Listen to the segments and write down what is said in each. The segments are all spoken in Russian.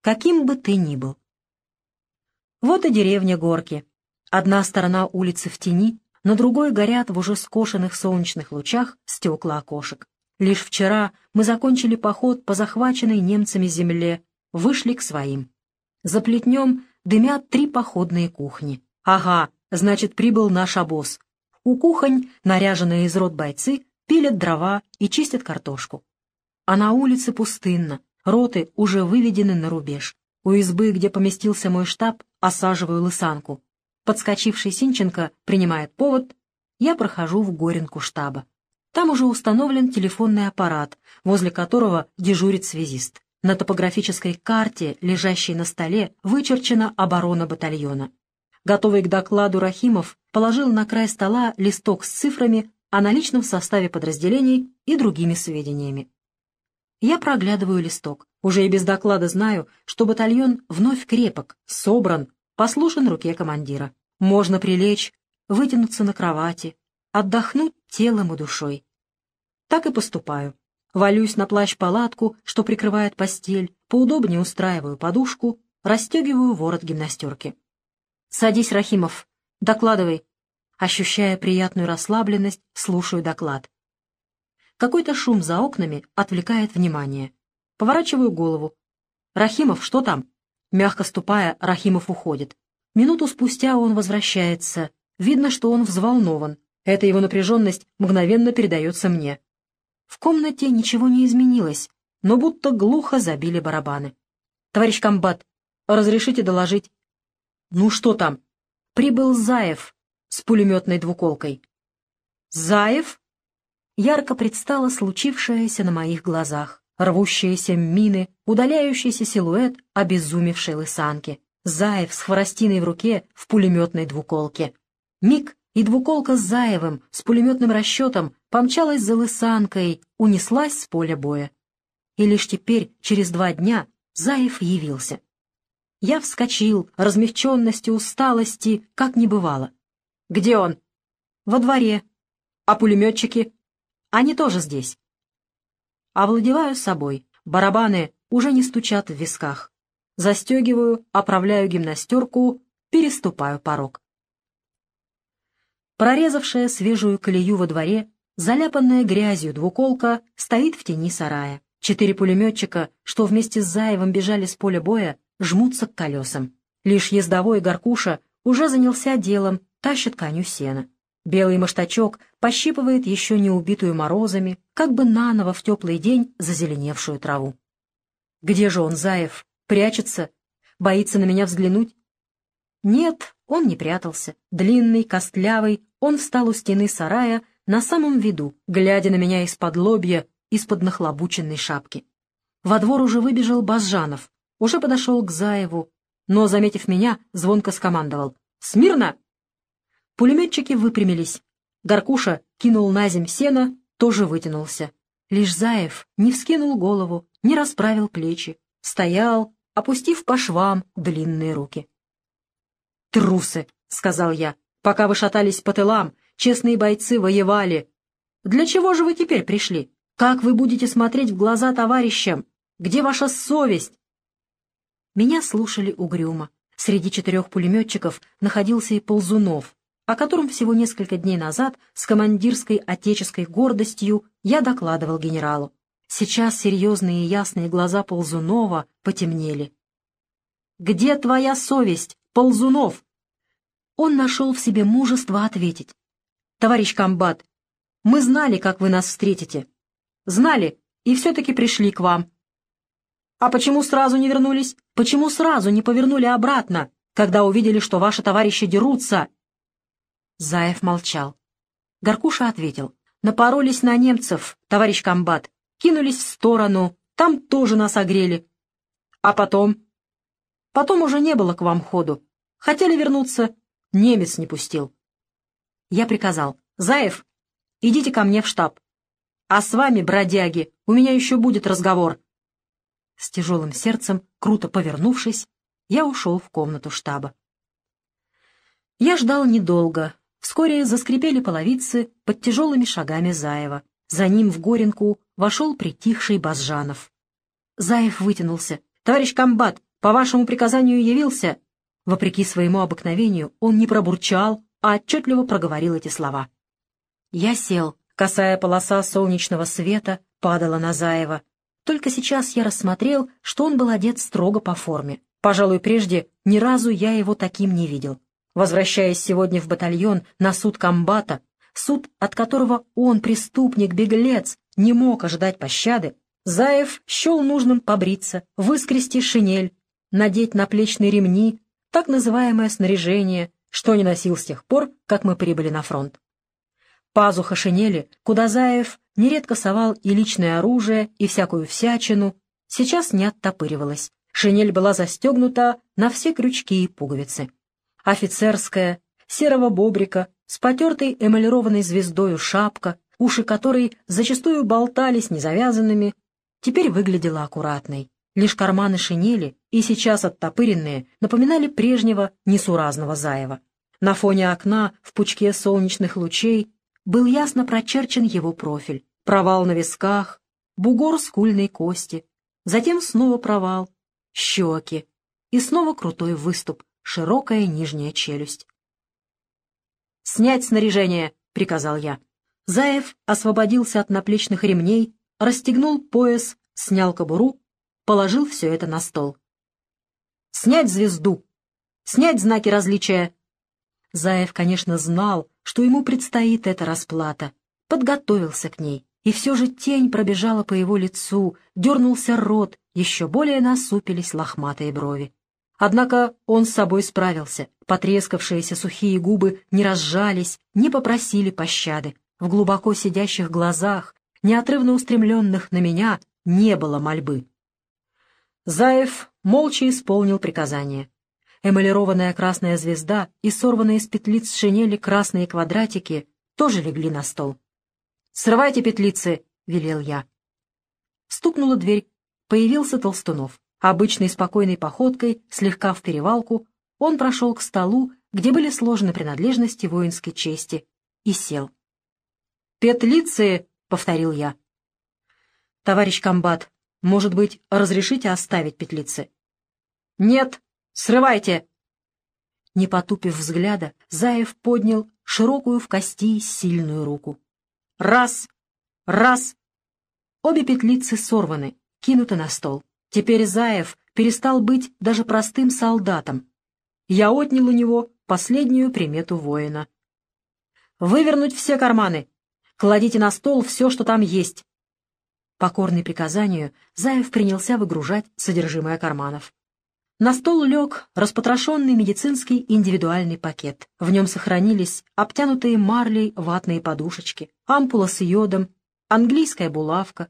каким бы ты ни был. Вот и деревня Горки. Одна сторона улицы в тени, на другой горят в уже скошенных солнечных лучах стекла окошек. Лишь вчера мы закончили поход по захваченной немцами земле, вышли к своим. За плетнем дымят три походные кухни. Ага, значит, прибыл наш обоз. У кухонь, наряженные из рот бойцы, пилят дрова и чистят картошку. А на улице пустынно, роты уже выведены на рубеж. У избы, где поместился мой штаб, осаживаю лысанку. Подскочивший Синченко принимает повод, я прохожу в горенку штаба. Там уже установлен телефонный аппарат, возле которого дежурит связист. На топографической карте, лежащей на столе, вычерчена оборона батальона. Готовый к докладу Рахимов положил на край стола листок с цифрами о наличном составе подразделений и другими сведениями. Я проглядываю листок. Уже и без доклада знаю, что батальон вновь крепок, собран, послушен руке командира. Можно прилечь, вытянуться на кровати, отдохнуть телом и душой. Так и поступаю. Валюсь на плащ-палатку, что прикрывает постель, поудобнее устраиваю подушку, расстегиваю ворот гимнастерки. «Садись, Рахимов, докладывай». Ощущая приятную расслабленность, слушаю доклад. Какой-то шум за окнами отвлекает внимание. Поворачиваю голову. «Рахимов, что там?» Мягко ступая, Рахимов уходит. Минуту спустя он возвращается. Видно, что он взволнован. Эта его напряженность мгновенно передается мне. В комнате ничего не изменилось, но будто глухо забили барабаны. «Товарищ комбат, разрешите доложить?» «Ну что там?» «Прибыл Заев с пулеметной двуколкой». «Заев?» Ярко предстало случившееся на моих глазах. Рвущиеся мины, удаляющийся силуэт обезумевшей лысанки. Заев с хворостиной в руке в пулеметной двуколке. Миг, и двуколка с Заевым, с пулеметным расчетом, помчалась за лысанкой, унеслась с поля боя. И лишь теперь, через два дня, Заев явился. Я вскочил, размягченности, усталости, как не бывало. «Где он?» «Во дворе». «А пулеметчики?» Они тоже здесь. Овладеваю собой. Барабаны уже не стучат в висках. Застегиваю, оправляю гимнастерку, переступаю порог. Прорезавшая свежую колею во дворе, заляпанная грязью двуколка, стоит в тени сарая. Четыре пулеметчика, что вместе с Заевым бежали с поля боя, жмутся к колесам. Лишь ездовой Горкуша уже занялся делом, тащит коню сена. Белый маштачок пощипывает еще не убитую морозами, как бы наново в теплый день зазеленевшую траву. Где же он, Заев? Прячется? Боится на меня взглянуть? Нет, он не прятался. Длинный, костлявый, он встал у стены сарая на самом виду, глядя на меня из-под лобья, из-под нахлобученной шапки. Во двор уже выбежал Базжанов, уже подошел к Заеву, но, заметив меня, звонко скомандовал. «Смирно!» Пулеметчики выпрямились. Горкуша кинул на земь сено, тоже вытянулся. Лишь Заев не вскинул голову, не расправил плечи. Стоял, опустив по швам длинные руки. «Трусы!» — сказал я. «Пока вы шатались по тылам, честные бойцы воевали. Для чего же вы теперь пришли? Как вы будете смотреть в глаза товарищам? Где ваша совесть?» Меня слушали угрюмо. Среди четырех пулеметчиков находился и Ползунов, о котором всего несколько дней назад с командирской отеческой гордостью я докладывал генералу. Сейчас серьезные и ясные глаза Ползунова потемнели. «Где твоя совесть, Ползунов?» Он нашел в себе мужество ответить. «Товарищ комбат, мы знали, как вы нас встретите. Знали, и все-таки пришли к вам. А почему сразу не вернулись? Почему сразу не повернули обратно, когда увидели, что ваши товарищи дерутся Заев молчал. Горкуша ответил. «Напоролись на немцев, товарищ комбат. Кинулись в сторону. Там тоже нас огрели. А потом? Потом уже не было к вам ходу. Хотели вернуться. Немец не пустил. Я приказал. «Заев, идите ко мне в штаб. А с вами, бродяги, у меня еще будет разговор». С тяжелым сердцем, круто повернувшись, я ушел в комнату штаба. Я ждал недолго, Вскоре заскрипели половицы под тяжелыми шагами Заева. За ним в Горенку вошел притихший Базжанов. Заев вытянулся. «Товарищ комбат, по вашему приказанию явился». Вопреки своему обыкновению он не пробурчал, а отчетливо проговорил эти слова. Я сел. Косая полоса солнечного света падала на Заева. Только сейчас я рассмотрел, что он был одет строго по форме. Пожалуй, прежде ни разу я его таким не видел. Возвращаясь сегодня в батальон на суд комбата, суд, от которого он, преступник, беглец, не мог ожидать пощады, Заев счел нужным побриться, выскрести шинель, надеть наплечные ремни, так называемое снаряжение, что не носил с тех пор, как мы прибыли на фронт. Пазуха шинели, куда Заев нередко совал и личное оружие, и всякую всячину, сейчас не оттопыривалась. Шинель была застегнута на все крючки и пуговицы. Офицерская, серого бобрика, с потертой эмалированной звездою шапка, уши которой зачастую болтались незавязанными, теперь выглядела аккуратной. Лишь карманы шинели, и сейчас оттопыренные, напоминали прежнего несуразного Заева. На фоне окна, в пучке солнечных лучей, был ясно прочерчен его профиль. Провал на висках, бугор скульной кости, затем снова провал, щеки и снова крутой выступ, широкая нижняя челюсть. «Снять снаряжение!» — приказал я. Заев освободился от наплечных ремней, расстегнул пояс, снял кобуру, положил все это на стол. «Снять звезду! Снять знаки различия!» Заев, конечно, знал, что ему предстоит эта расплата, подготовился к ней, и все же тень пробежала по его лицу, дернулся рот, еще более насупились лохматые брови. Однако он с собой справился, потрескавшиеся сухие губы не разжались, не попросили пощады. В глубоко сидящих глазах, неотрывно устремленных на меня, не было мольбы. Заев молча исполнил приказание. Эмалированная красная звезда и сорванные с петлиц шинели красные квадратики тоже легли на стол. «Срывайте петлицы!» — велел я. Стукнула дверь. Появился Толстунов. Обычной спокойной походкой, слегка в перевалку, он прошел к столу, где были сложены принадлежности воинской чести, и сел. «Петлицы!» — повторил я. «Товарищ комбат, может быть, разрешите оставить петлицы?» «Нет!» Срывайте!» Не потупив взгляда, Заев поднял широкую в кости сильную руку. «Раз! Раз!» Обе петлицы сорваны, кинуты на стол. Теперь Заев перестал быть даже простым солдатом. Я отнял у него последнюю примету воина. «Вывернуть все карманы! Кладите на стол все, что там есть!» Покорный приказанию, Заев принялся выгружать содержимое карманов. На стол лег распотрошенный медицинский индивидуальный пакет. В нем сохранились обтянутые марлей ватные подушечки, ампула с йодом, английская булавка.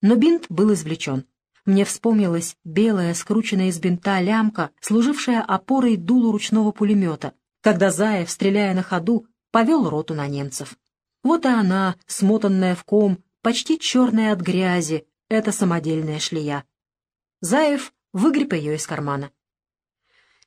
Но бинт был извлечен. Мне вспомнилась белая, скрученная из бинта лямка, служившая опорой дулу ручного пулемета, когда Заев, стреляя на ходу, повел роту на немцев. Вот и она, смотанная в ком, почти черная от грязи, эта самодельная шлея. Заев выгреб ее из кармана.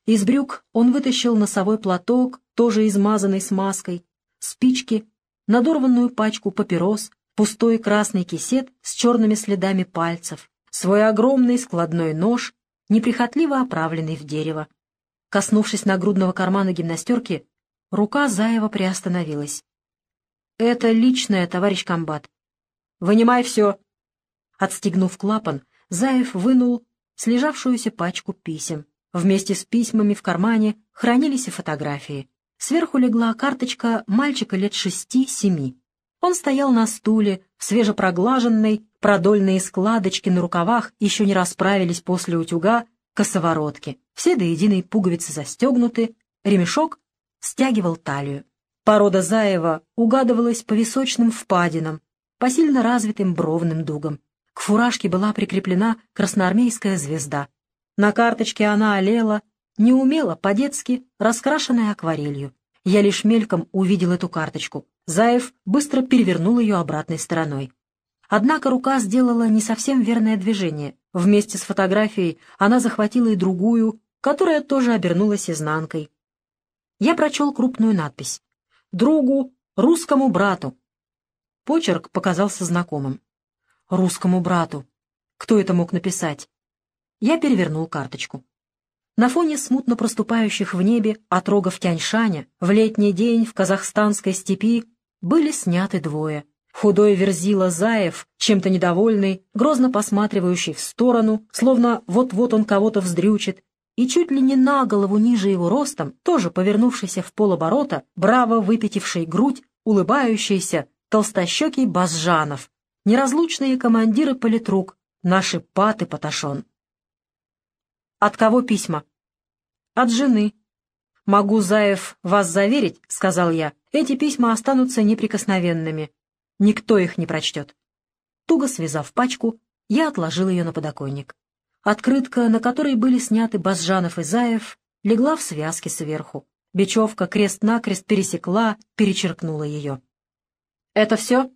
Из брюк он вытащил носовой платок, тоже измазанный смазкой, спички, надорванную пачку папирос, пустой красный кисет с черными следами пальцев, свой огромный складной нож, неприхотливо оправленный в дерево. Коснувшись нагрудного кармана гимнастерки, рука Заева приостановилась. «Это личное, товарищ комбат. Вынимай все!» Отстегнув клапан, Заев вынул слежавшуюся пачку писем. Вместе с письмами в кармане хранились и фотографии. Сверху легла карточка мальчика лет шести-семи. Он стоял на стуле, в свежепроглаженной, продольные складочки на рукавах еще не расправились после утюга, косоворотки. Все до единой пуговицы застегнуты, ремешок стягивал талию. Порода Заева угадывалась по височным впадинам, по сильно развитым бровным дугам. К фуражке была прикреплена красноармейская звезда. На карточке она олела, неумело, по-детски, раскрашенная акварелью. Я лишь мельком увидел эту карточку. Заев быстро перевернул ее обратной стороной. Однако рука сделала не совсем верное движение. Вместе с фотографией она захватила и другую, которая тоже обернулась изнанкой. Я прочел крупную надпись. «Другу, русскому брату». Почерк показался знакомым русскому брату. Кто это мог написать? Я перевернул карточку. На фоне смутно проступающих в небе отрогов Тяньшаня в летний день в казахстанской степи были сняты двое. Худой верзила Заев, чем-то недовольный, грозно посматривающий в сторону, словно вот-вот он кого-то вздрючит, и чуть ли не на голову ниже его ростом, тоже повернувшийся в полоборота, браво выпятивший грудь, улыбающийся, толстощекий Базжанов, неразлучные командиры политрук, наши паты Паташон. «От кого письма?» «От жены». «Могу, Заев, вас заверить», — сказал я, — «эти письма останутся неприкосновенными. Никто их не прочтет». Туго связав пачку, я отложил ее на подоконник. Открытка, на которой были сняты Базжанов и Заев, легла в связке сверху. Бечевка крест-накрест пересекла, перечеркнула ее. «Это все?»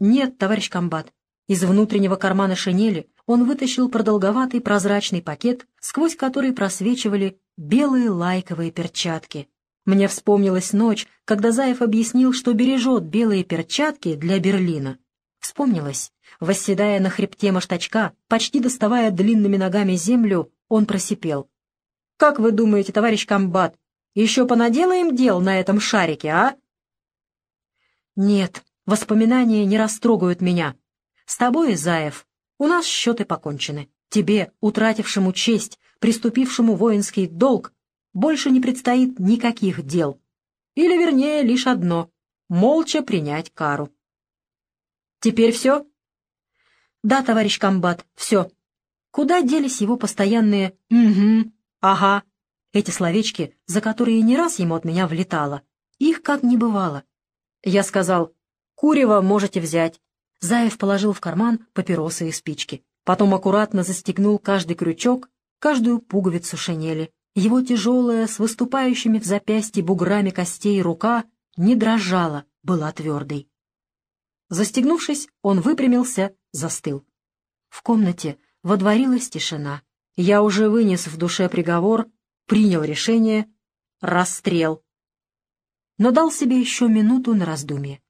«Нет, товарищ комбат». Из внутреннего кармана шинели он вытащил продолговатый прозрачный пакет, сквозь который просвечивали белые лайковые перчатки. Мне вспомнилась ночь, когда Заев объяснил, что бережет белые перчатки для Берлина. Вспомнилось. Восседая на хребте маштачка, почти доставая длинными ногами землю, он просипел. «Как вы думаете, товарищ комбат, еще понаделаем дел на этом шарике, а?» «Нет, воспоминания не растрогают меня. С тобой, Заев, у нас счеты покончены. Тебе, утратившему честь, приступившему воинский долг, больше не предстоит никаких дел. Или, вернее, лишь одно — молча принять кару. Теперь все? Да, товарищ комбат, все. Куда делись его постоянные «угу», «ага», эти словечки, за которые не раз ему от меня влетало? Их как не бывало. Я сказал, «Курева можете взять, Заев положил в карман папиросы и спички. Потом аккуратно застегнул каждый крючок, каждую пуговицу шинели. Его тяжелая, с выступающими в запястье буграми костей рука не дрожала, была твердой. Застегнувшись, он выпрямился, застыл. В комнате водворилась тишина. Я уже вынес в душе приговор, принял решение — расстрел. Но дал себе еще минуту на раздумье.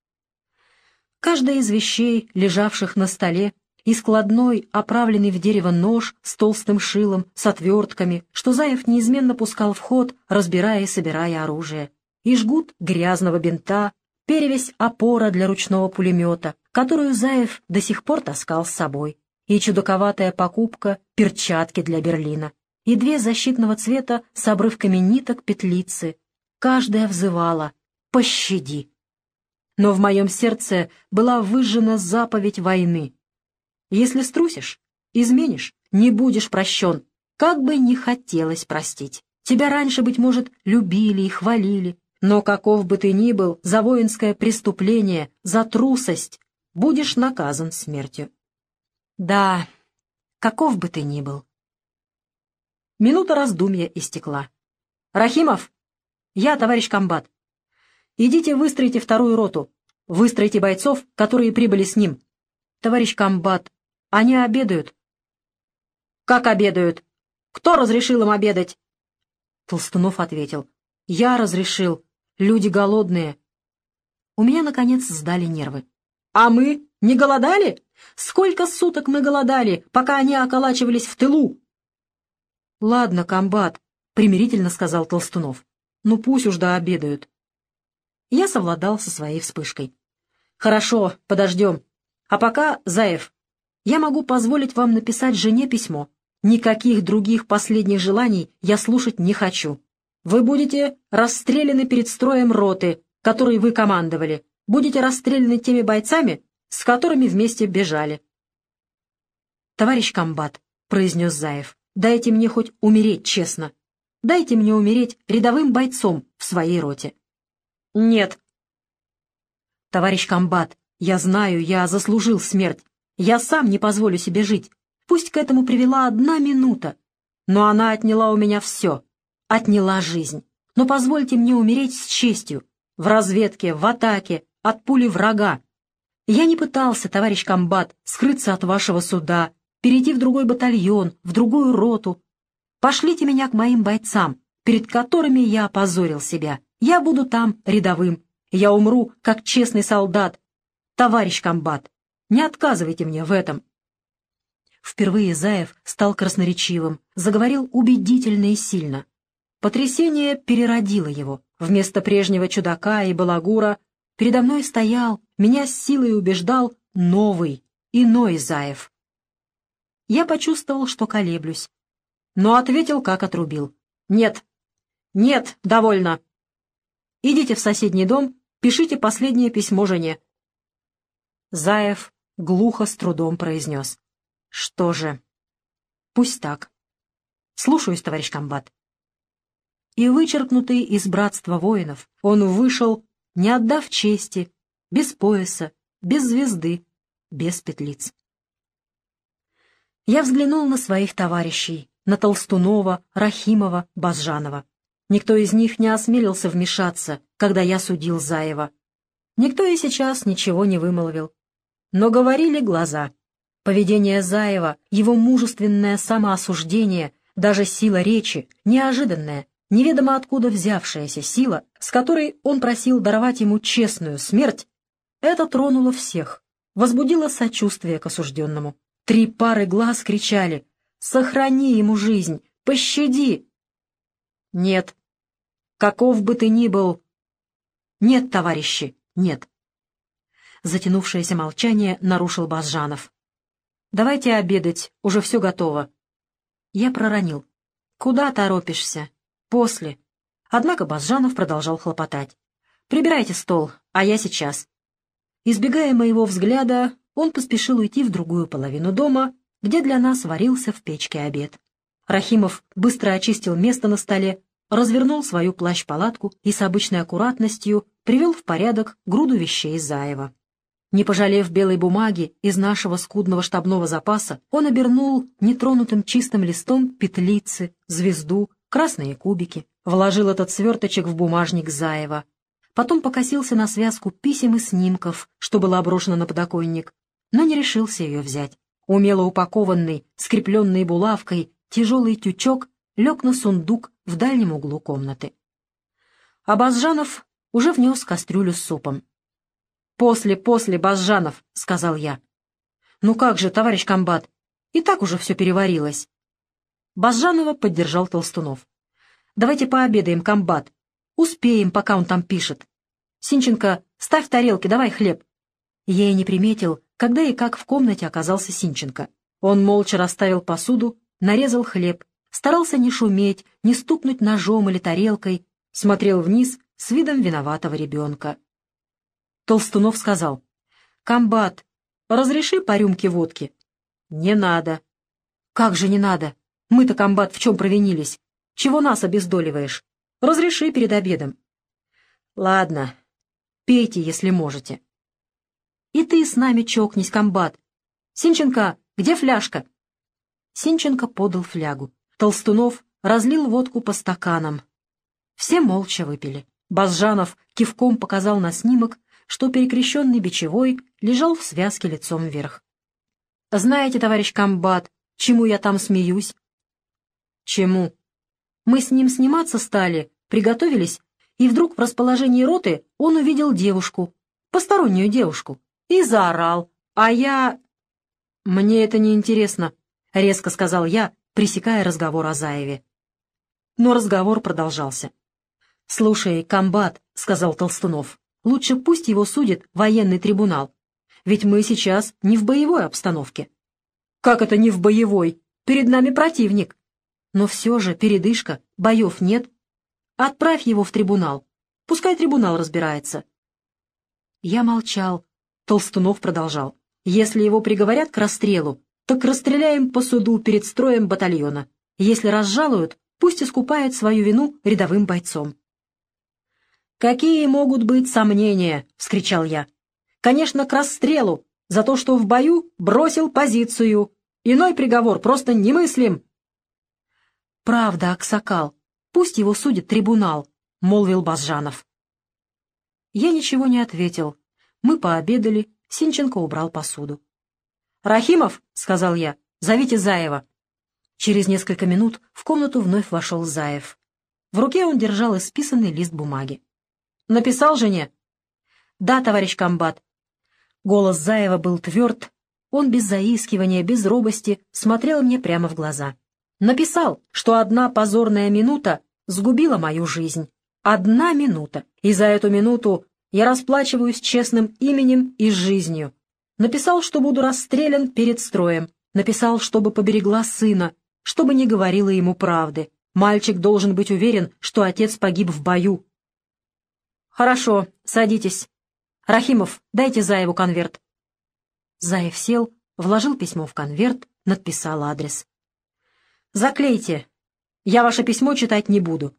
Каждая из вещей, лежавших на столе, и складной, оправленный в дерево нож с толстым шилом, с отвертками, что Заев неизменно пускал в ход, разбирая и собирая оружие, и жгут грязного бинта, перевесь опора для ручного пулемета, которую Заев до сих пор таскал с собой, и чудаковатая покупка перчатки для Берлина, и две защитного цвета с обрывками ниток петлицы. Каждая взывала «Пощади!» но в моем сердце была выжжена заповедь войны. Если струсишь, изменишь, не будешь прощен, как бы не хотелось простить. Тебя раньше, быть может, любили и хвалили, но каков бы ты ни был за воинское преступление, за трусость, будешь наказан смертью. Да, каков бы ты ни был. Минута раздумья истекла. «Рахимов! Я, товарищ комбат. Идите выстроите вторую роту. Выстроите бойцов, которые прибыли с ним. Товарищ комбат, они обедают. Как обедают? Кто разрешил им обедать? Толстунов ответил. Я разрешил. Люди голодные. У меня, наконец, сдали нервы. А мы не голодали? Сколько суток мы голодали, пока они околачивались в тылу? Ладно, комбат, примирительно сказал Толстунов. Ну пусть уж да обедают. Я совладал со своей вспышкой. «Хорошо, подождем. А пока, Заев, я могу позволить вам написать жене письмо. Никаких других последних желаний я слушать не хочу. Вы будете расстреляны перед строем роты, которой вы командовали. Будете расстреляны теми бойцами, с которыми вместе бежали». «Товарищ комбат», — произнес Заев, — «дайте мне хоть умереть честно. Дайте мне умереть рядовым бойцом в своей роте». «Нет». «Товарищ комбат, я знаю, я заслужил смерть. Я сам не позволю себе жить. Пусть к этому привела одна минута. Но она отняла у меня все. Отняла жизнь. Но позвольте мне умереть с честью. В разведке, в атаке, от пули врага. Я не пытался, товарищ комбат, скрыться от вашего суда, перейти в другой батальон, в другую роту. Пошлите меня к моим бойцам, перед которыми я опозорил себя. Я буду там рядовым. Я умру, как честный солдат. Товарищ комбат, не отказывайте мне в этом. Впервые Заев стал красноречивым, заговорил убедительно и сильно. Потрясение переродило его. Вместо прежнего чудака и балагура передо мной стоял, меня с силой убеждал новый, иной Заев. Я почувствовал, что колеблюсь, но ответил, как отрубил. «Нет, нет, довольно. Идите в соседний дом, пишите последнее письмо жене». Заев глухо с трудом произнес. «Что же? Пусть так. Слушаюсь, товарищ комбат». И вычеркнутый из братства воинов, он вышел, не отдав чести, без пояса, без звезды, без петлиц. Я взглянул на своих товарищей, на Толстунова, Рахимова, Базжанова. Никто из них не осмелился вмешаться, когда я судил Заева. Никто и сейчас ничего не вымолвил. Но говорили глаза. Поведение Заева, его мужественное самоосуждение, даже сила речи, неожиданная, неведомо откуда взявшаяся сила, с которой он просил даровать ему честную смерть, это тронуло всех, возбудило сочувствие к осужденному. Три пары глаз кричали «Сохрани ему жизнь! Пощади!» «Нет. Каков бы ты ни был...» «Нет, товарищи, нет». Затянувшееся молчание нарушил Базжанов. «Давайте обедать, уже все готово». Я проронил. «Куда торопишься? После». Однако Базжанов продолжал хлопотать. «Прибирайте стол, а я сейчас». Избегая моего взгляда, он поспешил уйти в другую половину дома, где для нас варился в печке обед. Рахимов быстро очистил место на столе, развернул свою плащ-палатку и с обычной аккуратностью привел в порядок груду вещей Заева. Не пожалев белой бумаги из нашего скудного штабного запаса, он обернул нетронутым чистым листом петлицы, звезду, красные кубики, вложил этот сверточек в бумажник Заева. Потом покосился на связку писем и снимков, что было оброшено на подоконник, но не решился ее взять. Умело упакованный, скрепленный булавкой, тяжелый тючок лег на сундук в дальнем углу комнаты. А Базжанов уже внес кастрюлю с супом. «После, после, Базжанов», — сказал я. «Ну как же, товарищ комбат, и так уже все переварилось». Базжанова поддержал Толстунов. «Давайте пообедаем, комбат. Успеем, пока он там пишет. Синченко, ставь тарелки, давай хлеб». Я и не приметил, когда и как в комнате оказался Синченко. Он молча расставил посуду, нарезал хлеб, старался не шуметь, не стукнуть ножом или тарелкой, смотрел вниз с видом виноватого ребенка. Толстунов сказал, «Комбат, разреши по рюмке водки?» «Не надо». «Как же не надо? Мы-то, комбат, в чем провинились? Чего нас обездоливаешь? Разреши перед обедом». «Ладно, пейте, если можете». «И ты с нами чокнись, комбат. Синченко, где фляжка?» Синченко подал флягу. Толстунов разлил водку по стаканам. Все молча выпили. Базжанов кивком показал на снимок, что перекрещенный бичевой лежал в связке лицом вверх. «Знаете, товарищ комбат, чему я там смеюсь?» «Чему?» «Мы с ним сниматься стали, приготовились, и вдруг в расположении роты он увидел девушку, постороннюю девушку, и заорал, а я...» «Мне это не интересно», — резко сказал я, пресекая разговор о Заеве. Но разговор продолжался. «Слушай, комбат», — сказал Толстунов, Лучше пусть его судит военный трибунал. Ведь мы сейчас не в боевой обстановке. Как это не в боевой? Перед нами противник. Но все же передышка, боев нет. Отправь его в трибунал. Пускай трибунал разбирается. Я молчал. Толстунов продолжал. Если его приговорят к расстрелу, так расстреляем по суду перед строем батальона. Если разжалуют, пусть искупает свою вину рядовым бойцом. «Какие могут быть сомнения?» — вскричал я. «Конечно, к расстрелу, за то, что в бою бросил позицию. Иной приговор просто немыслим». «Правда, Аксакал, пусть его судит трибунал», — молвил Базжанов. Я ничего не ответил. Мы пообедали, Синченко убрал посуду. «Рахимов», — сказал я, — «зовите Заева». Через несколько минут в комнату вновь вошел Заев. В руке он держал исписанный лист бумаги. Написал жене?» «Да, товарищ комбат». Голос Заева был тверд, Он без заискивания, без робости смотрел мне прямо в глаза. Написал, что одна позорная минута сгубила мою жизнь. Одна минута. И за эту минуту я расплачиваюсь честным именем и жизнью. Написал, что буду расстрелян перед строем. Написал, чтобы поберегла сына, чтобы не говорила ему правды. Мальчик должен быть уверен, что отец погиб в бою. «Хорошо, садитесь. Рахимов, дайте Заеву конверт». Заев сел, вложил письмо в конверт, надписал адрес. «Заклейте. Я ваше письмо читать не буду».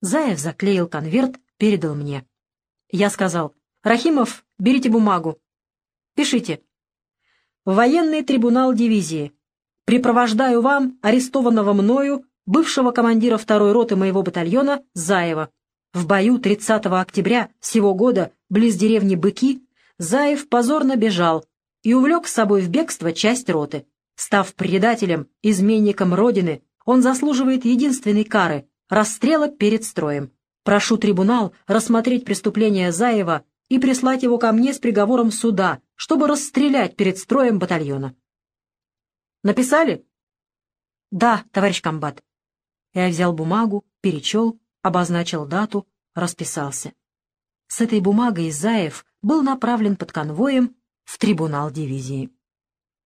Заев заклеил конверт, передал мне. Я сказал, «Рахимов, берите бумагу. Пишите. Военный трибунал дивизии. Припровождаю вам арестованного мною бывшего командира второй роты моего батальона Заева. В бою 30 октября сего года близ деревни Быки Заев позорно бежал и увлек с собой в бегство часть роты. Став предателем, изменником Родины, он заслуживает единственной кары — расстрела перед строем. Прошу трибунал рассмотреть преступление Заева и прислать его ко мне с приговором суда, чтобы расстрелять перед строем батальона. Написали? Да, товарищ комбат. Я взял бумагу, перечел, обозначил дату, расписался. С этой бумагой Заев был направлен под конвоем в трибунал дивизии.